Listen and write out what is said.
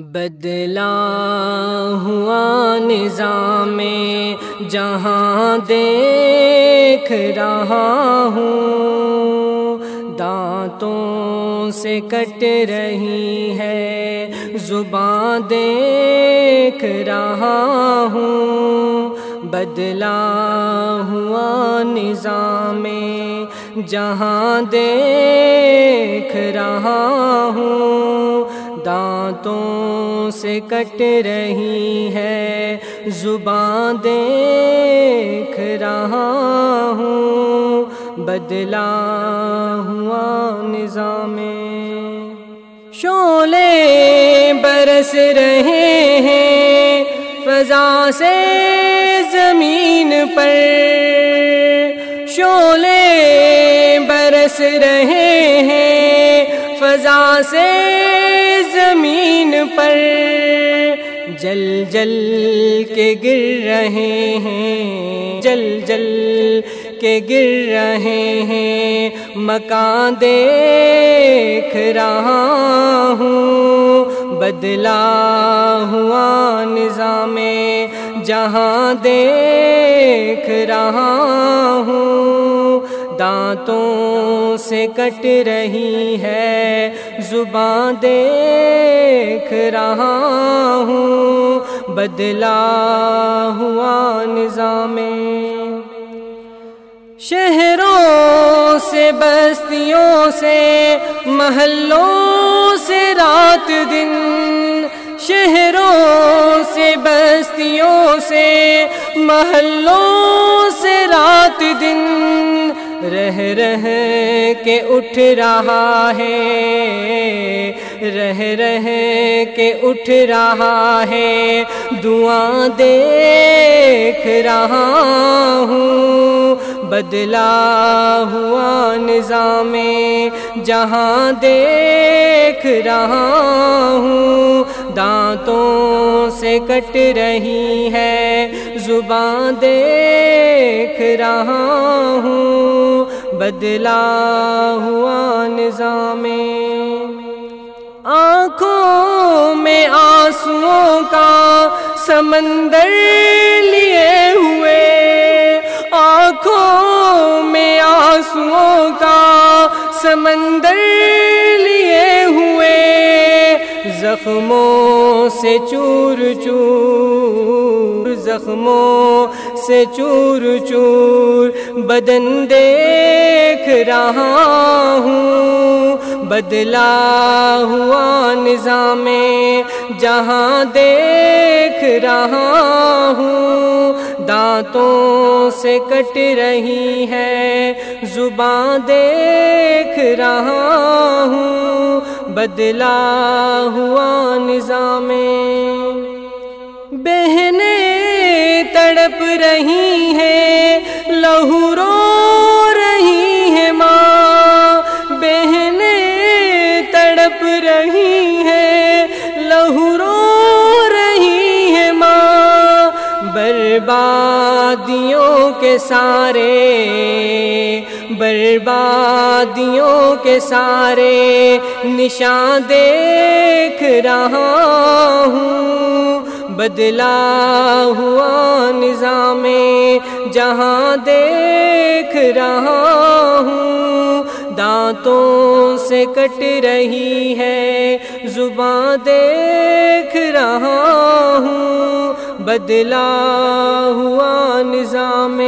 بدلا ہوا نظام جہاں دیکھ رہا ہوں، دانتوں سے کٹ رہی ہے، زباں دیکھ رہا ہوں۔ بدلا ہوا نظام جہاں دیکھ رہا ہوں۔ دانتوں سے کٹ رہی ہے۔ زباں دیکھ رہا ہوں۔ بدلا ہوا نظام۔ شولے برس رہے ہیں۔ فضا سے زمین پر۔ شولے برس رہے ہیں۔ فضا سے زمین پر جل جل کے گر رہے ہیں، جل جل کے گر رہے ہیں۔ مکان دیکھ رہا ہوں، بدلا ہوا نظام جہاں دیکھ رہا ہوں۔ دانتوں سے کٹ رہی ہے۔ زباں دیکھ رہا ہوں۔ بدلا ہوا نظام شہروں سے، بستیوں سے، محلوں سے رات دن۔ شہروں سے، بستیوں سے، محلوں سے رات دن۔ رہ رہ کے اٹھ رہا ہے۔ رہ رہ کے اٹھ رہا ہے۔ دعا دیکھ رہا ہوں۔ بدلا ہوا نظام جہاں دیکھ رہا ہوں۔ دانتوں سے کٹ رہی ہے۔ زباں دیکھ رہا ہوں۔ بدلا ہوا نظام۔ آنکھوں میں آنسوؤں کا سمندر لیے ہوئے۔ آنکھوں میں آنسوؤں کا سمندر لیے ہوئے زخموں سے چور چور، زخموں سے چور چور، بدن دیکھ رہا ہوں، بدلا ہوا نظام جہاں دیکھ رہا ہوں۔ دانتوں سے کٹ رہی ہے، زباں دیکھ رہا ہوں۔ بدلا ہوا نظام بہنیں تڑپ رہی ہیں، لہو رو رہی ہے ماں۔ بہنیں تڑپ رہی ہیں، لہو رو رہی ہے ماں۔ بربادیوں کے سارے بربادیوں کے سارے نشان دیکھ رہا ہوں۔ بدلا ہوا نظام جہاں دیکھ رہا ہوں۔ دانتوں سے کٹ رہی ہے، زباں دیکھ رہا ہوں۔ بدلا ہوا نظام